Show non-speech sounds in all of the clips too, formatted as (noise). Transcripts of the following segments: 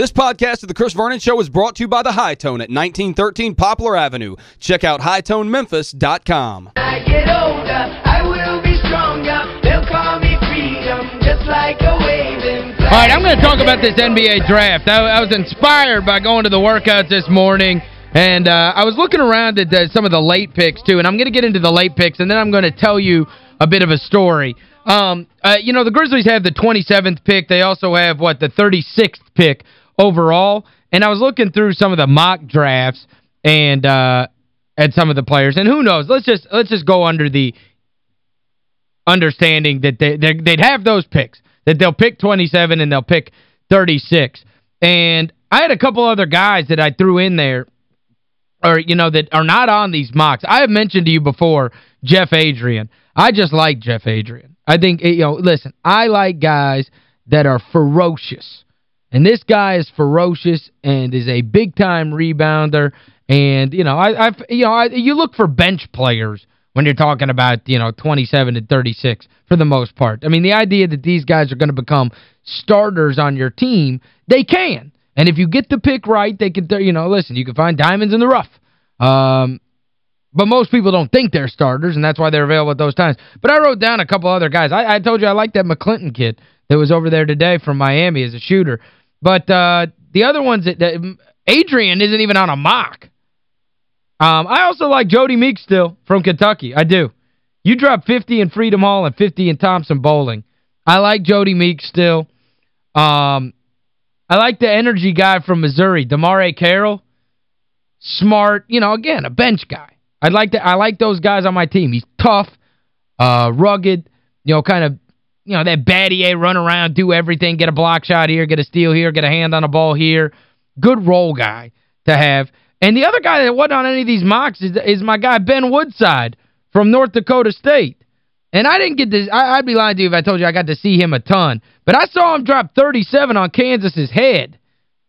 This podcast of The Chris Vernon Show is brought to you by The High Tone at 1913 Poplar Avenue. Check out hightonememphis.com. I get older, I will be stronger. They'll call me freedom, just like a waving flag. All right, I'm going to talk about this NBA draft. I, I was inspired by going to the workouts this morning, and uh, I was looking around at uh, some of the late picks, too, and I'm going to get into the late picks, and then I'm going to tell you a bit of a story. Um, uh, you know, the Grizzlies have the 27th pick. They also have, what, the 36th pick overall. And I was looking through some of the mock drafts and uh, at some of the players. And who knows? Let's just let's just go under the understanding that they, they'd have those picks, that they'll pick 27 and they'll pick 36. And I had a couple other guys that I threw in there or, you know, that are not on these mocks. I have mentioned to you before Jeff Adrien. I just like Jeff Adrien. I think, you know, listen, I like guys that are ferocious. And this guy is ferocious and is a big-time rebounder. And, you know, I, I you know, I, you look for bench players when you're talking about, you know, 27 to 36 for the most part. I mean, the idea that these guys are going to become starters on your team, they can. And if you get the pick right, they can, you know, listen, you can find diamonds in the rough. Um, but most people don't think they're starters, and that's why they're available at those times. But I wrote down a couple other guys. I, I told you I like that McClinton kid that was over there today from Miami as a shooter. But uh, the other ones, that, that Adrien isn't even on a mock. Um, I also like Jodie Meeks still from Kentucky. I do. You drop 50 in Freedom Hall and 50 in Thompson-Boling. I like Jodie Meeks still. Um, I like the energy guy from Missouri, DeMarre Carroll. Smart, you know, again, a bench guy. I'd like to I like those guys on my team. He's tough, uh, rugged, you know, kind of you know, that batty run around, do everything, get a block shot here, get a steal here, get a hand on a ball here. Good role guy to have. And the other guy that wasn't on any of these mocks is, is my guy Ben Woodside from North Dakota State. And I didn't get this. I, I'd be lying to you if I told you I got to see him a ton. But I saw him drop 37 on Kansas's head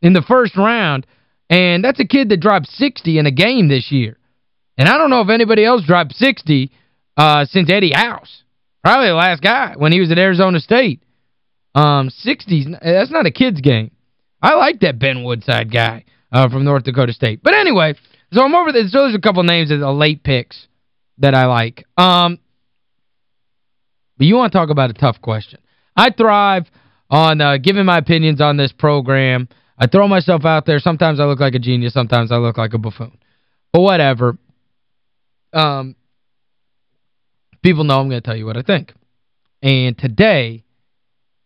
in the first round. And that's a kid that dropped 60 in a game this year. And I don't know if anybody else dropped 60 uh, since Eddie House. Probably the last guy when he was at Arizona State. Um, 60s, that's not a kid's game. I like that Ben Woodside guy uh, from North Dakota State. But anyway, so I'm over there. So there's a couple names the late picks that I like. Um, but you want to talk about a tough question. I thrive on uh, giving my opinions on this program. I throw myself out there. Sometimes I look like a genius. Sometimes I look like a buffoon. But whatever. Um, people know I'm going to tell you what I think. And today,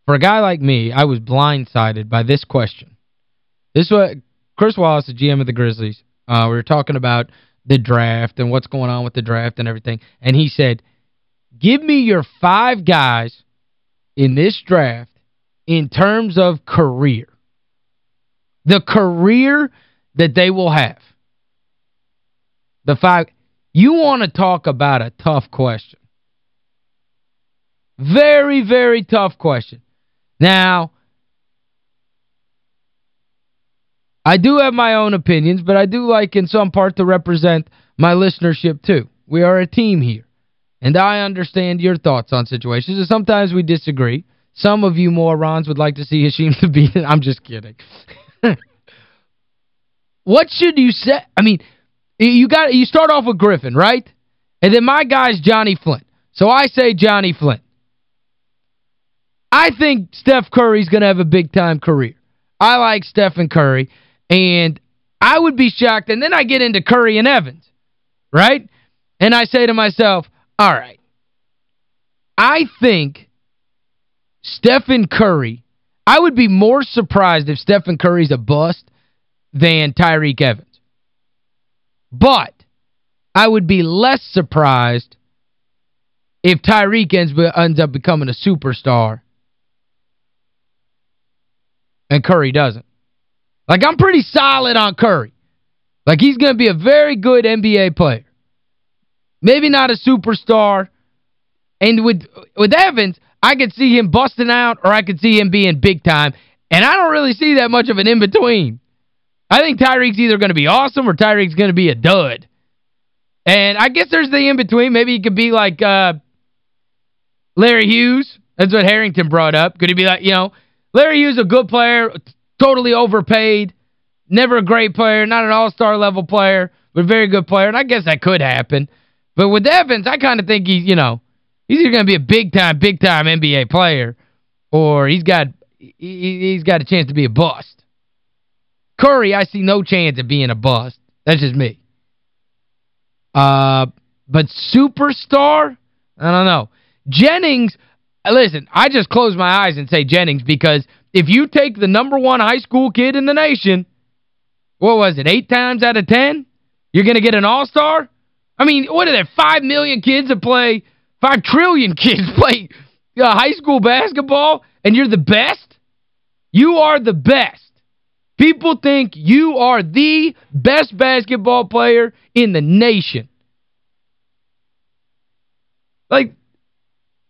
for a guy like me, I was blindsided by this question. This was Chris Wallace, the GM of the Grizzlies. Uh, we were talking about the draft and what's going on with the draft and everything. And he said, give me your five guys in this draft in terms of career. The career that they will have. The five. You want to talk about a tough question. Very, very tough question. Now, I do have my own opinions, but I do like in some part to represent my listenership too. We are a team here. And I understand your thoughts on situations. And sometimes we disagree. Some of you morons would like to see Hasheem (laughs) Thabeet. I'm just kidding. (laughs) what should you say? I mean, you got you start off with Griffin, right? And then my guy's Johnny Flynn. So I say Johnny Flynn. I think Steph Curry's going to have a big-time career. I like Stephen Curry, and I would be shocked. And then I get into Curry and Evans, right? And I say to myself, all right, I think Stephen Curry, I would be more surprised if Stephen Curry's a bust than Tyreke Evans. But I would be less surprised if Tyreke ends, ends up becoming a superstar and Curry doesn't. Like, I'm pretty solid on Curry. Like, he's going to be a very good NBA player. Maybe not a superstar. And with with Evans, I could see him busting out or I could see him being big time. And I don't really see that much of an in-between. I think Tyreke's either going to be awesome or Tyreke's going to be a dud. And I guess there's the in-between. Maybe he could be like uh, Larry Hughes. That's what Harrington brought up. Could he be like, you know, Larry Hughes a good player, totally overpaid, never a great player, not an all-star level player, but very good player, and I guess that could happen. But with Evans, I kind of think he's, you know, he's either going to be a big-time, big-time NBA player or he's got he, he's got a chance to be a bust. Curry, I see no chance of being a bust. That's just me. Uh, but superstar? I don't know. Jennings, listen, I just close my eyes and say Jennings because if you take the number one high school kid in the nation, what was it, eight times out of ten, you're going to get an all-star? I mean, what are there, five million kids that play, five trillion (laughs) kids play uh, high school basketball, and you're the best? You are the best. People think you are the best basketball player in the nation. Like,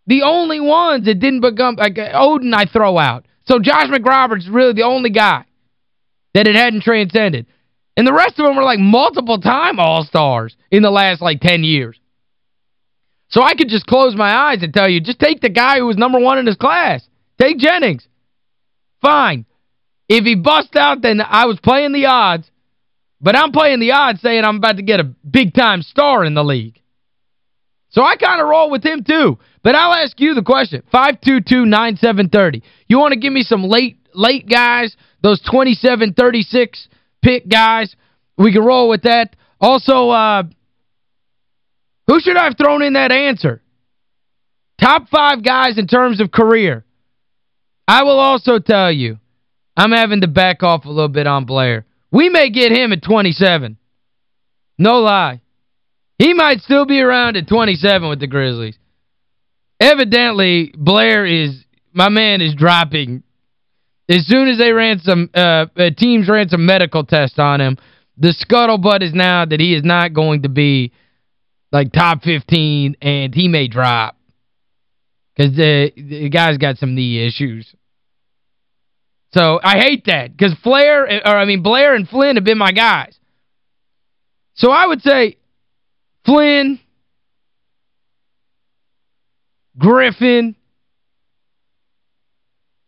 the only ones that didn't become, like, Oden I throw out. So Josh McRoberts is really the only guy that it hadn't transcended. And the rest of them were like multiple-time All-Stars in the last, like, 10 years. So I could just close my eyes and tell you, just take the guy who was number one in his class. Take Jennings. Fine. If he busts out, then I was playing the odds. But I'm playing the odds saying I'm about to get a big-time star in the league. So I kind of roll with him too. But I'll ask you the question. 522-9730. You want to give me some late late guys, those 27-36 pick guys? We can roll with that. Also, uh, who should I have thrown in that answer? Top five guys in terms of career. I will also tell you, I'm having to back off a little bit on Blair. We may get him at 27. No lie. He might still be around at 27 with the Grizzlies. Evidently, Blair is, my man is dropping. As soon as they ran some, uh, uh, teams ran some medical tests on him, the scuttlebutt is now that he is not going to be like top 15 and he may drop. Because the, the guy's got some knee issues. So I hate that because Flair, or I mean Blair and Flynn have been my guys. So I would say Flynn, Griffin.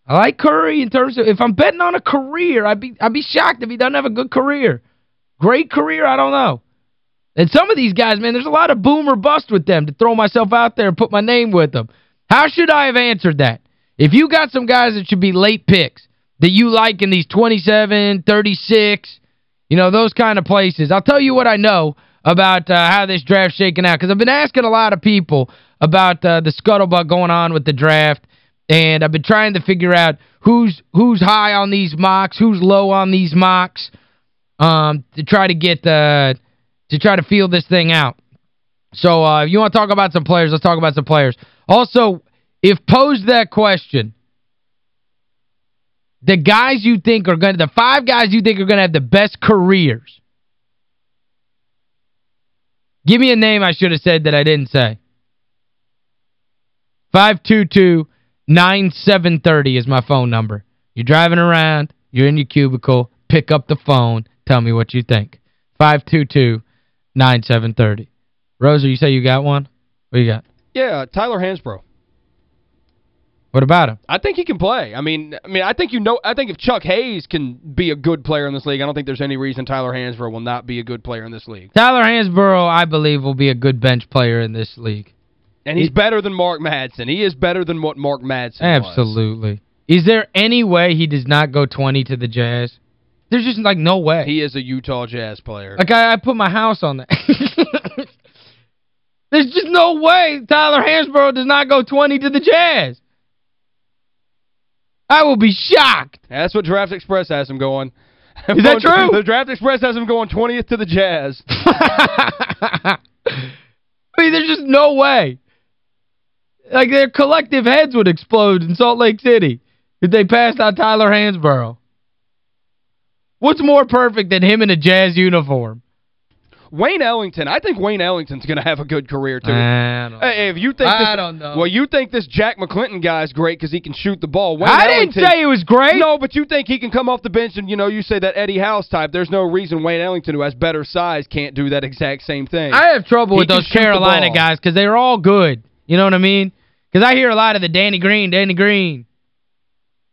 I like Curry in terms of, if I'm betting on a career, I'd be I'd be shocked if he doesn't have a good career. Great career, I don't know. And some of these guys, man, there's a lot of boomer bust with them to throw myself out there and put my name with them. How should I have answered that? If you got some guys that should be late picks that you like in these 27, 36, you know, those kind of places, I'll tell you what I know about uh, how this draft's shaking out. Because I've been asking a lot of people about uh, the scuttlebutt going on with the draft. And I've been trying to figure out who's who's high on these mocks, who's low on these mocks, um, to try to get uh, to try to feel this thing out. So uh, if you want to talk about some players, let's talk about some players. Also, if posed that question, the guys you think are going to, the five guys you think are going to have the best careers, Give me a name I should have said that I didn't say. 522-9730 is my phone number. You're driving around, you're in your cubicle, pick up the phone, tell me what you think. 522-9730. Rosa, you say you got one? What you got? Yeah, Tyler Hansbrough. What about him? I think he can play. I mean, I mean, I think you know I think if Chuck Hayes can be a good player in this league, I don't think there's any reason Tyler Hansbrough will not be a good player in this league. Tyler Hansbrough, I believe, will be a good bench player in this league. And he's better than Mark Madsen. He is better than what Mark Madsen Absolutely. Was. Is there any way he does not go 20 to the Jazz? There's just, like, no way. He is a Utah Jazz player. Like, I, I put my house on that. (laughs) There's just no way Tyler Hansbrough does not go 20 to the Jazz. I will be shocked. That's what Draft Express has him going. Is that (laughs) true? The Draft Express has him going 20th to the Jazz. (laughs) I mean, there's just no way. Like, their collective heads would explode in Salt Lake City if they passed out Tyler Hansbrough. What's more perfect than him in a Jazz uniform? Wayne Ellington, I think Wayne Ellington's going to have a good career, too. Hey, if you think I this, don't know. Well, you think this Jack McClinton guy's great because he can shoot the ball. Wayne I Ellington, didn't say he was great. No, but you think he can come off the bench and, you know, you say that Eddie House type. There's no reason Wayne Ellington, who has better size, can't do that exact same thing. I have trouble he with those Carolina guys because they're all good. You know what I mean? Because I hear a lot of the Danny Green, Danny Green.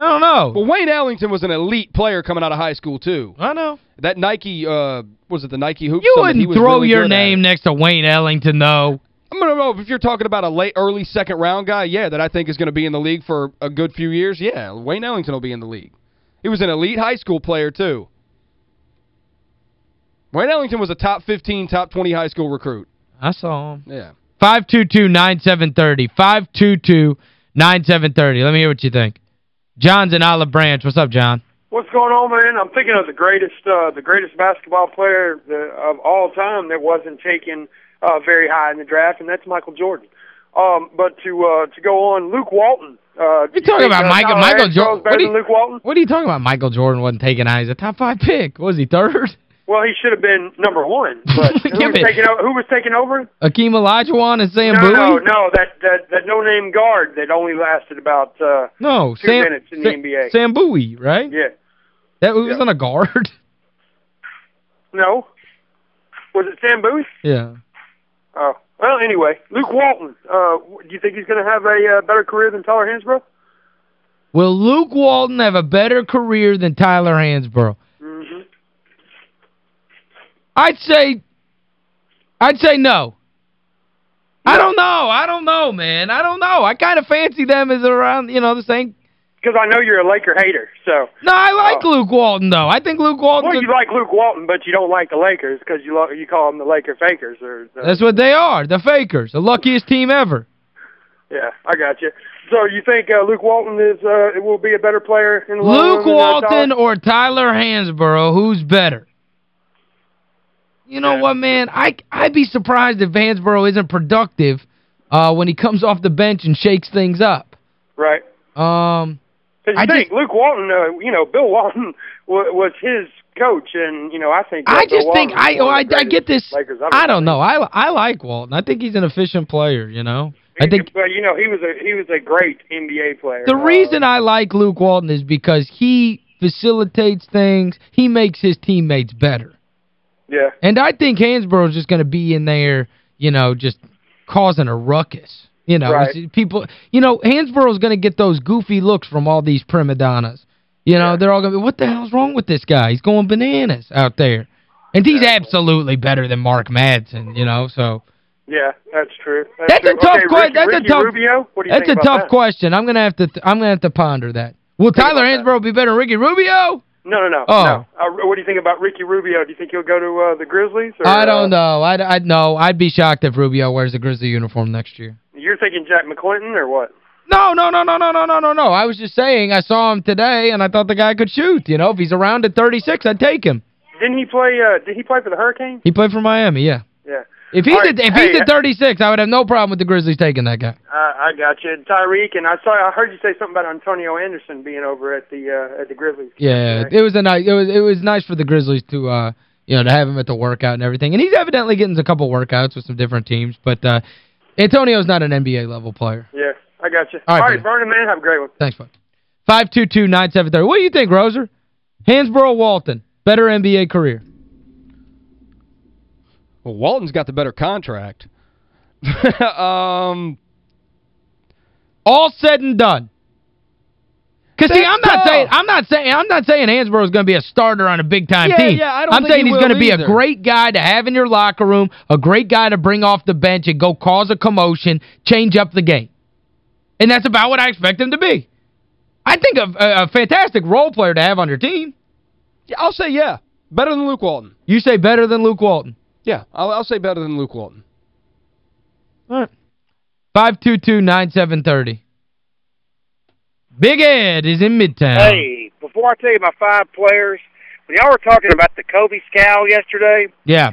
I don't know. Well, Wayne Ellington was an elite player coming out of high school, too. I know. That Nike, uh, was it the Nike Hoop You wouldn't was throw really your name next to Wayne Ellington, though. I don't know if you're talking about a late, early second round guy, yeah, that I think is going to be in the league for a good few years. Yeah, Wayne Ellington will be in the league. He was an elite high school player, too. Wayne Ellington was a top 15, top 20 high school recruit. I saw him. Yeah. 522-9730. 522-9730. Let me hear what you think. John's in Olive Branch. What's up, John? What's going on, man? I'm thinking of the greatest, uh, the greatest basketball player of all time that wasn't taken uh, very high in the draft, and that's Michael Jordan. Um, but to uh, to go on, Luke Walton. Uh, You talking about Michael Michael Jordan? Better What than you- Luke Walton? What are you talking about? Michael Jordan wasn't taken high. He's a top five pick. What was he, third? Well, he should have been number one. But (laughs) who was taking over? Who was taking over? Akeem Olajuwon and Sam no, Bowie? no, no. That that that no name guard that only lasted about uh, No, Two Sam, minutes in the NBA. Sam Bowie, right? yeah. That was Yeah. on a guard. (laughs) No, was it Sam Bowie? yeah. Oh, well, anyway, Luke Walton. Uh, do you think he's going to have a uh, better career than Tyler Hansbrough? Will Luke Walton have a better career than Tyler Hansbrough? I'd say I'd say no. I don't know. I don't know, man. I don't know. I kind of fancy them as around, you know, the same. Because I know you're a Laker hater, so. No, I like Oh. Luke Walton, though. I think Luke Walton. Well, you like Luke Walton, but you don't like the Lakers because you lo- you call them the Laker fakers, or the, That's what they are, the Fakers, the luckiest team ever. yeah, I got you. So you think uh, Luke Walton is uh, will be a better player in the Luke uh, Walton or Tyler Hansbrough, who's better? You know Yeah. what, man? I I'd be surprised if Hansbrough isn't productive uh, when he comes off the bench and shakes things up. Right. Um, Because I you think just- Luke Walton, uh, you know, Bill Walton (laughs) was his coach, and you know, I think. I just think I oh, I, I get this Lakers I don't know. I I like Walton. I think he's an efficient player, you know. I think but you know, he was a he was a great NBA player. the Uh, reason I like Luke Walton is because he facilitates things. He makes his teammates better. Yeah, And I think Hansbrough's just going to be in there, you know, just causing a ruckus. You know, Right. people, you know, Hansbrough's going to get those goofy looks from all these prima donnas. You know, Yeah. they're all going to be, what the hell's wrong with this guy? He's going bananas out there. And he's absolutely better than Mark Madsen, you know, so. yeah, that's true. That's, That's a tough okay, que- Ricky, that's a tough- Rubio. What do you That's a tough that? question. I'm going to have to I'm going to have to ponder that. Will Tyler. Hansbrough be better than Ricky Rubio? No, no, no. Oh. no. Uh, what do you think about Ricky Rubio? Do you think he'll go to uh, the Grizzlies? Or, I don't uh, know. I I no, I'd be shocked if Rubio wears the Grizzly uniform next year. You're thinking Jack McClinton or what? No, no, no, no, no, no, no, no, no. I was just saying I saw him today and I thought the guy could shoot. You know, if he's around at 36, I'd take him. Didn't he play? Uh, did he play for the Hurricanes? He played for Miami, yeah. Yeah. If he's right, at, if hey, he's at 36, I would have no problem with the Grizzlies taking that guy. I, I got you, Tyreek, and I saw. I heard you say something about Antonio Anderson being over at the uh, at the Grizzlies. Yeah, it was a nice it was it was nice for the Grizzlies to uh you know to have him at the workout and everything. And he's evidently getting a couple workouts with some different teams, but uh Antonio's not an NBA level player. Yeah, I got you. All right, All buddy. Vernon, man, have a great one. Thanks, bud. 522-9730. What do you think, Roser? Hansbrough Walton, better NBA career. Well, Walton's got the better contract. (laughs) um, All said and done. Cuz see, I'm not tough. saying I'm not saying I'm not saying Hansbrough's going to be a starter on a big time Yeah, team. yeah, I don't I'm saying he he's going to be a great guy to have in your locker room, a great guy to bring off the bench and go cause a commotion, change up the game. And that's about what I expect him to be. I think a, a, a fantastic role player to have on your team. yeah, I'll say yeah. Better than Luke Walton. You say better than Luke Walton. Yeah, I'll, I'll say better than Luke Walton. All right. 522-9730. Big Ed is in Midtown. Hey, before I tell you my five players, when y'all were talking about the Kobe scowl yesterday, Yeah.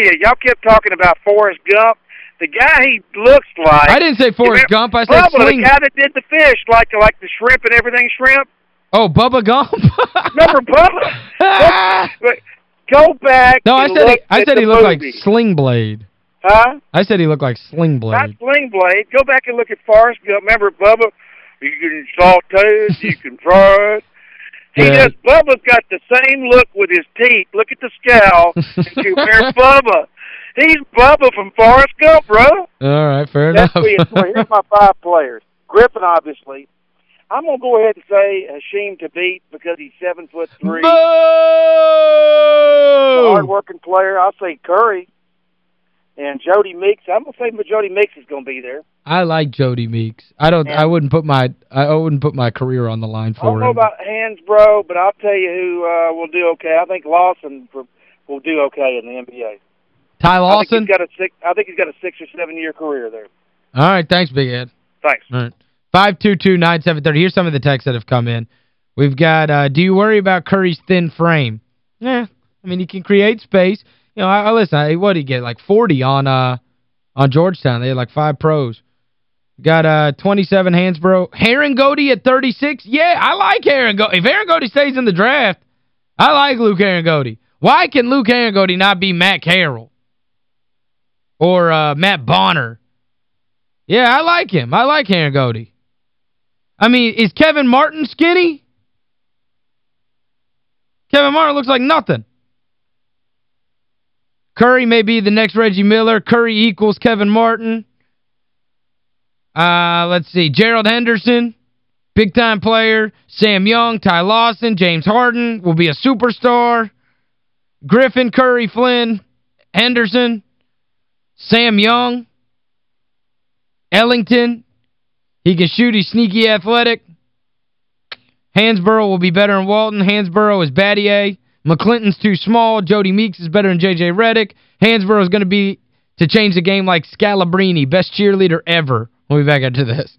yeah, y'all kept talking about Forrest Gump. The guy he looks like I didn't say Forrest You Gump. I said Bubba, Sling. the guy that did the fish, like like the shrimp and everything shrimp. Oh, Bubba Gump? Remember Bubba? (laughs) But go back. no, I said he, I said he looked like movie. Sling Blade. Huh? I said he looked like Sling Blade. Not. Sling Blade. Go back and look at Forrest Gump. Remember Bubba? You can saute it, you can fry it. He Yeah. just Bubba's got the same look with his teeth. Look at the scowl (laughs) and compare Bubba. He's Bubba from Forrest Gump, bro. All right, fair That's enough. Here's my five players. Griffin, obviously. I'm gonna go ahead and say Hasheem Thabeet because he's seven foot three. Boo! hard working player. I'll say Curry. And Jodie Meeks. I'm gonna say Jodie Meeks is gonna be there. I like Jodie Meeks. I don't I wouldn't put my I wouldn't put my career on the line for him. I don't know him. about bro, but I'll tell you who uh, will do okay. I think Lawson for, will do okay in the NBA. Ty I Lawson? think he's got a six. I think he's got a six or seven year career there. All right, thanks, Big Ed. Thanks. All right. 522-9730. Here's some of the texts that have come in. We've got, uh, do you worry about Curry's thin frame? Yeah. I mean, he can create space. You know, I, I listen, I, what did he get? Like 40 on uh on Georgetown. They had like five pros. Got uh 27 Hansbrough. Harangody at 36. Yeah, I like Harangody. If Harangody stays in the draft, I like Luke Harangody. Why can Luke Harangody not be Matt Carroll? Or uh, Matt Bonner? Yeah, I like him. I like Harangody. I mean, is Kevin Martin skinny? Kevin Martin looks like nothing. Curry may be the next Reggie Miller. Curry equals Kevin Martin. Uh, let's see. Gerald Henderson, big-time player. Sam Young, Ty Lawson, James Harden will be a superstar. Griffin, Curry, Flynn, Henderson, Sam Young, Ellington. He can shoot. He's sneaky athletic. Hansbrough will be better than Walton. Hansbrough is Battier. McClinton's too small. Jodie Meeks is better than J.J. Redick. Hansbrough is going to be to change the game like Scalabrine, best cheerleader ever. We'll be back after this.